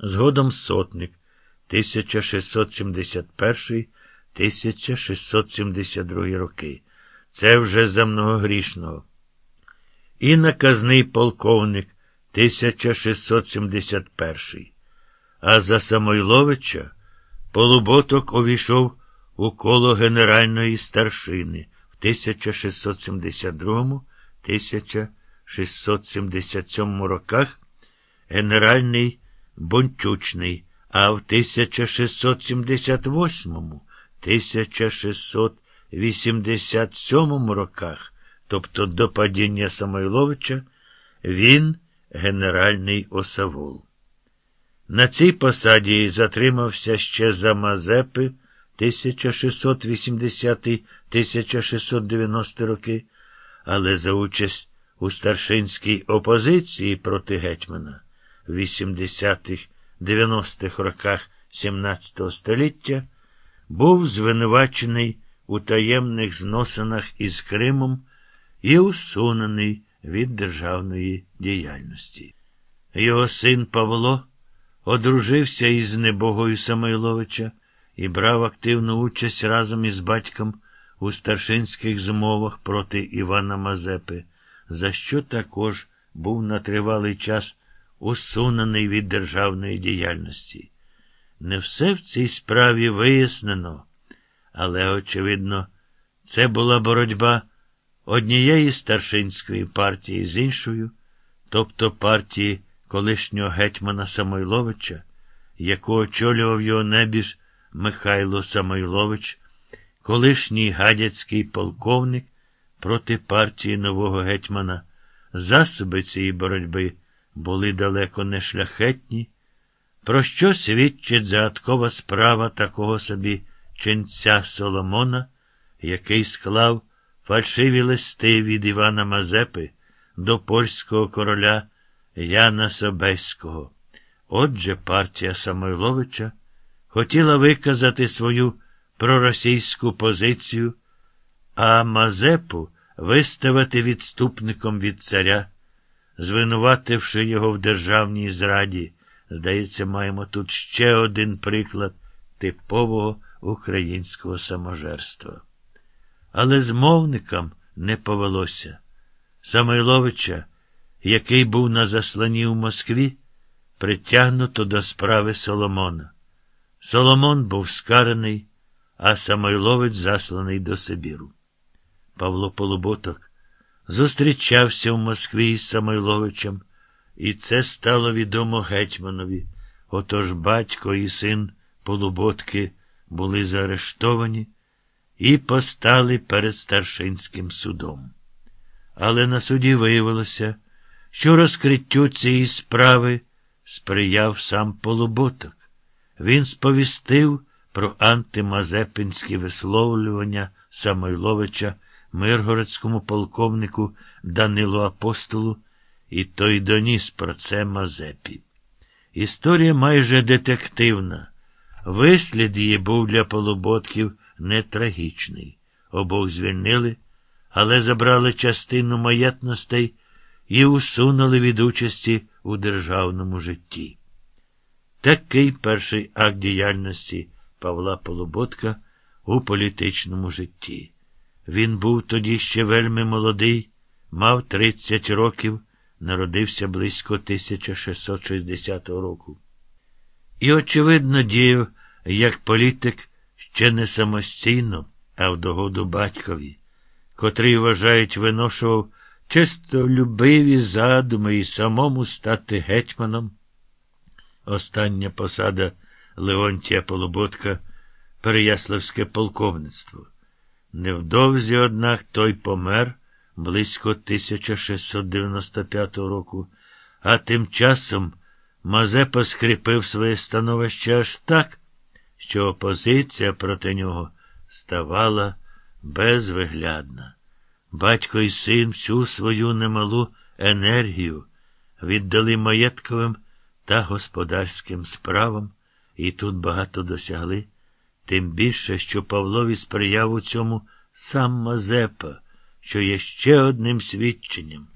згодом сотник 1671-1672 роки. Це вже за многогрішного. І наказний полковник 1671. А за Самойловича Полуботок увійшов у коло генеральної старшини в 1672-1677 роках генеральний Бончучний, а в 1688-1687 роках, тобто до падіння Самойловича, він генеральний осавул. На цій посаді затримався ще за Мазепи 1680-1690 роки, але за участь у старшинській опозиції проти гетьмана в 80-х-90-х роках XVII століття був звинувачений у таємних зносинах із Кримом і усунений від державної діяльності. Його син Павло одружився із небогою Самойловича і брав активну участь разом із батьком у старшинських змовах проти Івана Мазепи, за що також був на тривалий час усунений від державної діяльності. Не все в цій справі вияснено, але, очевидно, це була боротьба однієї старшинської партії з іншою, тобто партії колишнього гетьмана Самойловича, яку очолював його небіж Михайло Самойлович, колишній гадяцький полковник проти партії нового гетьмана. Засоби цієї боротьби були далеко не шляхетні, про що свідчить загадкова справа такого собі ченця Соломона, який склав фальшиві листи від Івана Мазепи до польського короля Яна Собеського. Отже, партія Самойловича хотіла виказати свою проросійську позицію, а Мазепу виставити відступником від царя, звинувативши його в державній зраді. Здається, маємо тут ще один приклад типового українського саможерства. Але змовникам не повелося. Самойловича, який був на засланні у Москві, притягнуто до справи Соломона. Соломон був скараний, а Самойлович засланий до Сибіру. Павло Полуботок зустрічався в Москві із Самойловичем, і це стало відомо гетьманові. Отож батько і син Полуботки були заарештовані і постали перед старшинським судом. Але на суді виявилося, що розкриттю цієї справи сприяв сам Полуботок. Він сповістив про антимазепинські висловлювання Самойловича миргородському полковнику Данилу Апостолу, і той доніс про це Мазепі. Історія майже детективна. Вислід її був для полуботків не трагічний. Обох звільнили, але забрали частину маєтностей і усунули від участі у державному житті. Такий перший акт діяльності Павла Полуботка у політичному житті. Він був тоді ще вельми молодий, мав 30 років, народився близько 1660 року. І, очевидно, діяв як політик ще не самостійно, а в догоду батькові, котрий, вважають, виношував чистолюбиві задуми і самому стати гетьманом. Остання посада Леонтія Полуботка Переяславське полковництво. Невдовзі, однак, той помер близько 1695 року, а тим часом Мазепа скріпив своє становище аж так, що опозиція проти нього ставала безвиглядна. Батько і син всю свою немалу енергію віддали маєтковим та господарським справам, і тут багато досягли, тим більше, що Павлові сприяв у цьому сам Мазепа, що є ще одним свідченням.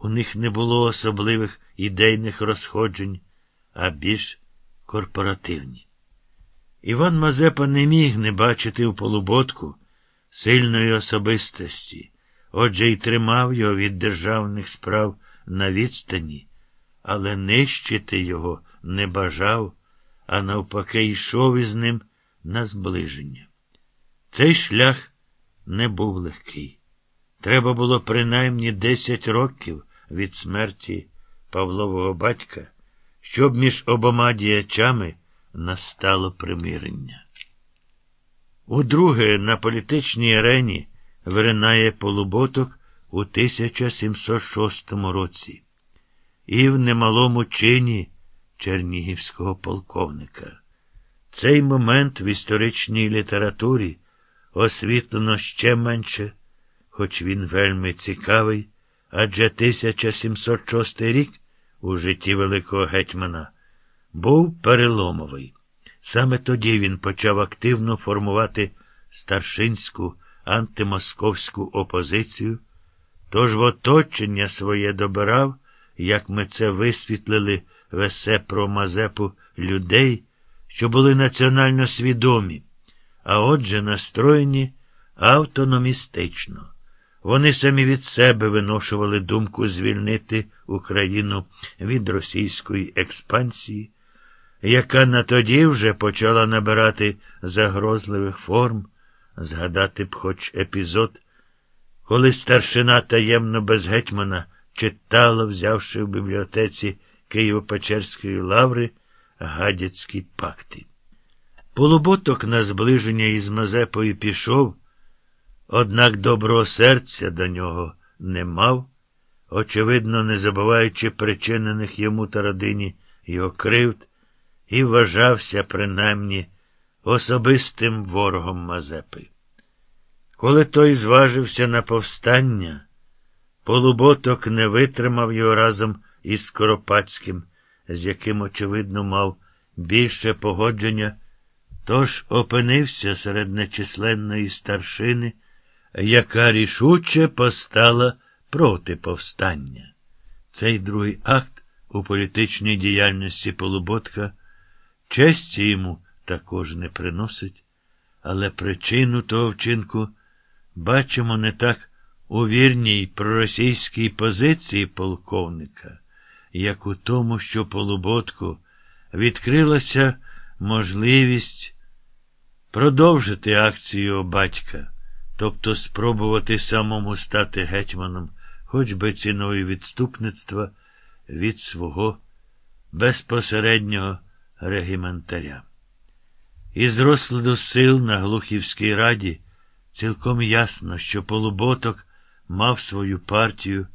У них не було особливих ідейних розходжень, а більш корпоративні. Іван Мазепа не міг не бачити у полуботку сильної особистості, отже й тримав його від державних справ на відстані, але нищити його не бажав, а навпаки, йшов із ним на зближення. Цей шлях не був легкий. Треба було принаймні десять років від смерті Павлового батька, щоб між обома діячами настало примирення. Удруге на політичній арені виринає полуботок у 1706 році і в немалому чині чернігівського полковника. Цей момент в історичній літературі освітлено ще менше, хоч він вельми цікавий, адже 1706 рік у житті великого гетьмана був переломовий. Саме тоді він почав активно формувати старшинську антимосковську опозицію, тож в оточення своє добирав, як ми це висвітлили весе про Мазепу людей, що були національно свідомі, а отже, настроєні автономістично. Вони самі від себе виношували думку звільнити Україну від російської експансії яка на тоді вже почала набирати загрозливих форм, згадати б хоч епізод, коли старшина таємно без гетьмана читала, взявши в бібліотеці Києво-Печерської лаври гадяцькі пакти. Полуботок на зближення із Мазепою пішов, однак доброго серця до нього не мав, очевидно, не забуваючи причинених йому та родині його кривд і вважався, принаймні, особистим ворогом Мазепи. Коли той зважився на повстання, полуботок не витримав його разом із Скоропадським, з яким, очевидно, мав більше погодження, тож опинився серед нечисленної старшини, яка рішуче постала проти повстання. Цей другий акт у політичній діяльності Полуботка. Честі йому також не приносить, але причину того вчинку бачимо не так у вірній проросійській позиції полковника, як у тому, що полуботку відкрилася можливість продовжити акцію батька, тобто спробувати самому стати гетьманом, хоч би ціною відступництва від свого безпосереднього регіментаря. Із розкладу сил на Глухівській раді цілком ясно, що полуботок мав свою партію,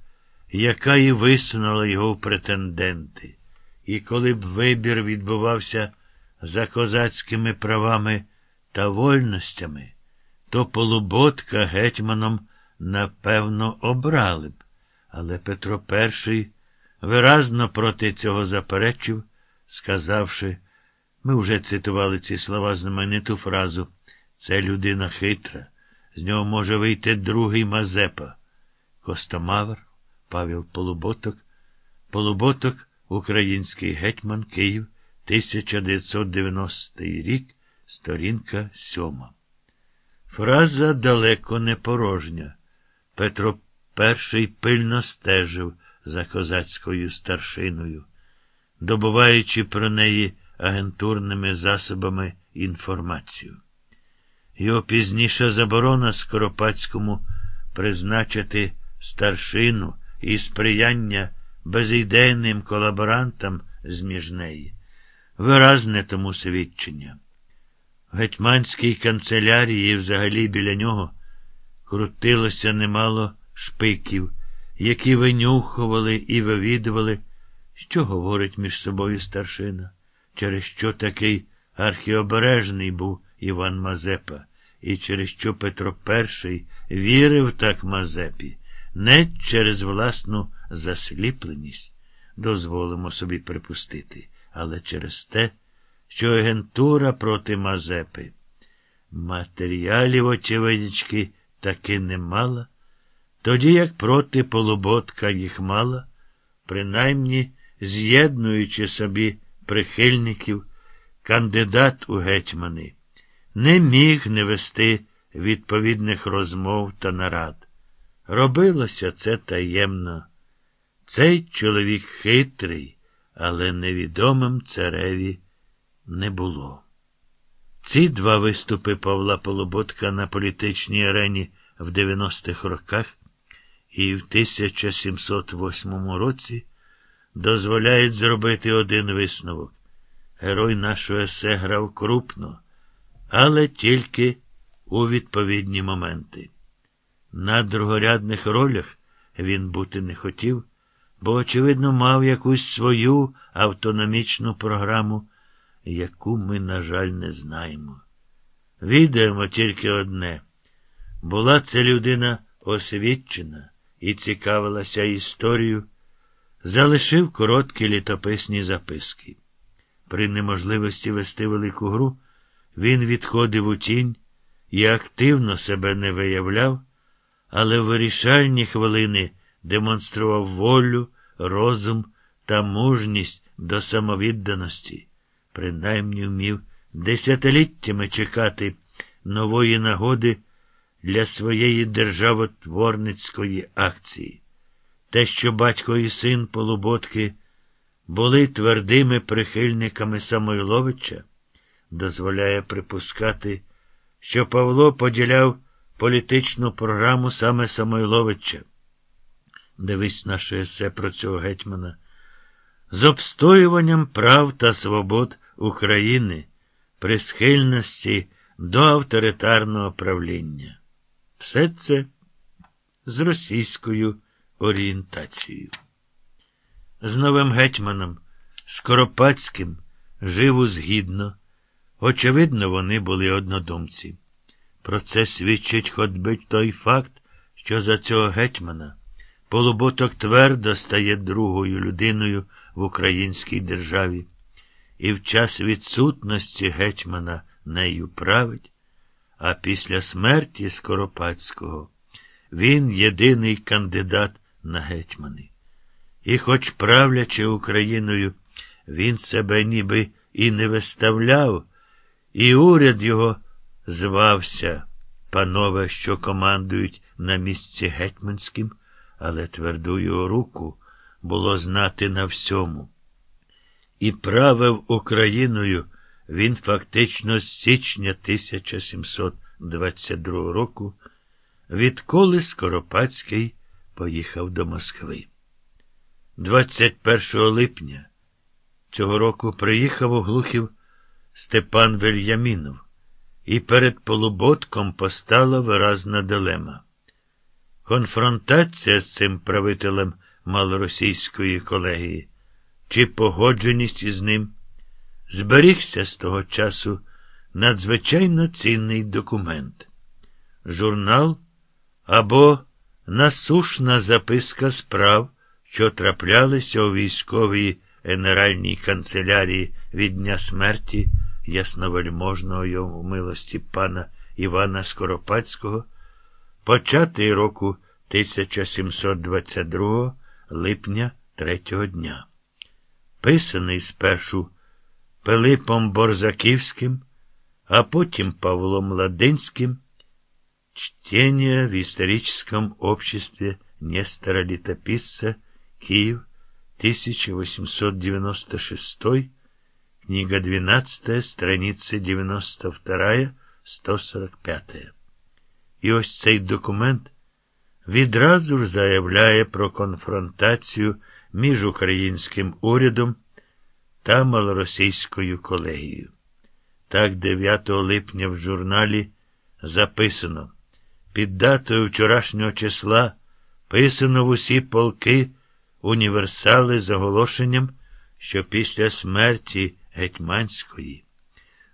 яка і висунула його в претенденти. І коли б вибір відбувався за козацькими правами та вольностями, то полуботка гетьманом напевно обрали б. Але Петро І виразно проти цього заперечив сказавши, ми вже цитували ці слова знамениту фразу Це людина хитра, з нього може вийти другий Мазепа. Костомавр, Павел Полуботок, Полуботок, український гетьман Київ, 1990 рік, сторінка сьома. Фраза далеко не порожня. Петро І пильно стежив за козацькою старшиною добуваючи про неї агентурними засобами інформацію. Його пізніша заборона Скоропадському призначити старшину і сприяння безідейним колаборантам з між неї. Виразне тому свідчення. В гетьманській канцелярії взагалі біля нього крутилося немало шпиків, які винюхували і вивідували що говорить між собою старшина, через що такий архіобережний був Іван Мазепа, і через що Петро І вірив так Мазепі, не через власну засліпленість, дозволимо собі припустити, але через те, що агентура проти Мазепи. Матеріалів, очевидячки, таки не мала, тоді як проти полуботка їх мала, принаймні з'єднуючи собі прихильників, кандидат у гетьмани, не міг не вести відповідних розмов та нарад. Робилося це таємно. Цей чоловік хитрий, але невідомим цареві не було. Ці два виступи Павла Полуботка на політичній арені в 90-х роках і в 1708 році дозволяють зробити один висновок. Герой нашого есе грав крупно, але тільки у відповідні моменти. На другорядних ролях він бути не хотів, бо, очевидно, мав якусь свою автономічну програму, яку ми, на жаль, не знаємо. Відаємо тільки одне була це людина освічена і цікавилася історією, залишив короткі літописні записки. При неможливості вести велику гру він відходив у тінь і активно себе не виявляв, але в вирішальні хвилини демонстрував волю, розум та мужність до самовідданості, принаймні вмів десятиліттями чекати нової нагоди для своєї державотворницької акції. Те, що батько і син Полуботки були твердими прихильниками Самойловича, дозволяє припускати, що Павло поділяв політичну програму саме Самойловича. Дивись наше есе про цього гетьмана. З обстоюванням прав та свобод України при схильності до авторитарного правління. Все це з російською орієнтацією. З новим гетьманом Скоропадським жив узгідно. Очевидно, вони були однодумці. Про це свідчить ходьби той факт, що за цього гетьмана Полуботок твердо стає другою людиною в українській державі, і в час відсутності гетьмана нею править, а після смерті Скоропадського він єдиний кандидат на гетьмани. І, хоч правлячи Україною, він себе ніби і не виставляв, і уряд його звався, панове, що командують на місці гетьманським, але тверду його руку було знати на всьому. І правив Україною він фактично з січня 1722 року, відколи Скоропадський поїхав до Москви. 21 липня цього року приїхав у Глухів Степан Вельямінов, і перед Полуботком постала виразна дилема. Конфронтація з цим правителем малоросійської колегії чи погодженість із ним зберігся з того часу надзвичайно цінний документ, журнал або насушна записка справ, що траплялися у військовій генеральній канцелярії від дня смерті ясновельможного йому милості пана Івана Скоропадського, початий року 1722 липня третього дня. Писаний спершу Пилипом Борзаківським, а потім Павлом Ладинським, чтение в историческом обществе Нестора Летописца, Киев, 1896, книга 12, страница 92, 145. І ось цей документ відразу ж заявляє про конфронтацію між українським урядом та малоросійською колегією. Так, 9 липня в журналі записано під датою вчорашнього числа писано в усі полки універсали з оголошенням, що після смерті Гетьманської,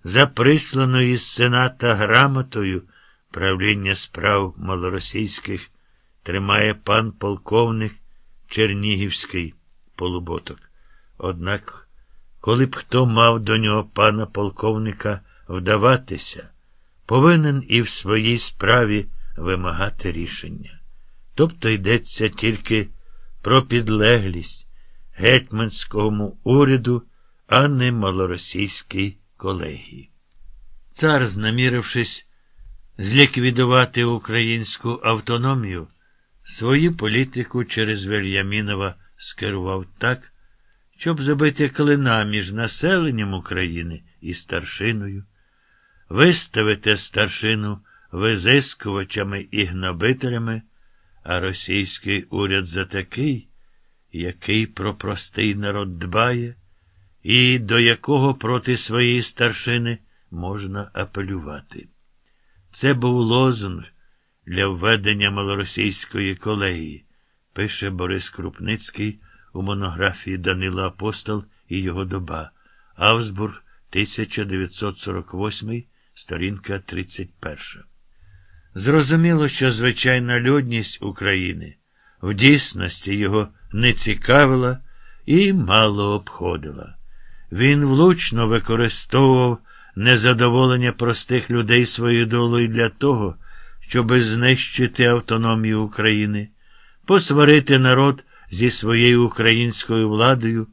за присланою з сената грамотою правління справ малоросійських тримає пан полковник Чернігівський полуботок. Однак, коли б хто мав до нього пана полковника вдаватися, повинен і в своїй справі вимагати рішення. Тобто йдеться тільки про підлеглість гетьманському уряду, а не малоросійській колегії. Цар, знамірившись зліквідувати українську автономію, свою політику через Вельямінова скерував так, щоб забити клина між населенням України і старшиною, виставити старшину визискувачами і гнобителями, а російський уряд за такий, який про простий народ дбає, і до якого проти своєї старшини можна апелювати. Це був лозунг для введення малоросійської колегії, пише Борис Крупницький у монографії Данила Апостол і його доба. Авсбург, 1948, сторінка 31. Зрозуміло, що звичайна людність України в дійсності його не цікавила і мало обходила. Він влучно використовував незадоволення простих людей своєю долою для того, щоб знищити автономію України, посварити народ зі своєю українською владою